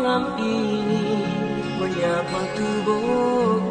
malam ini menyapa tubuh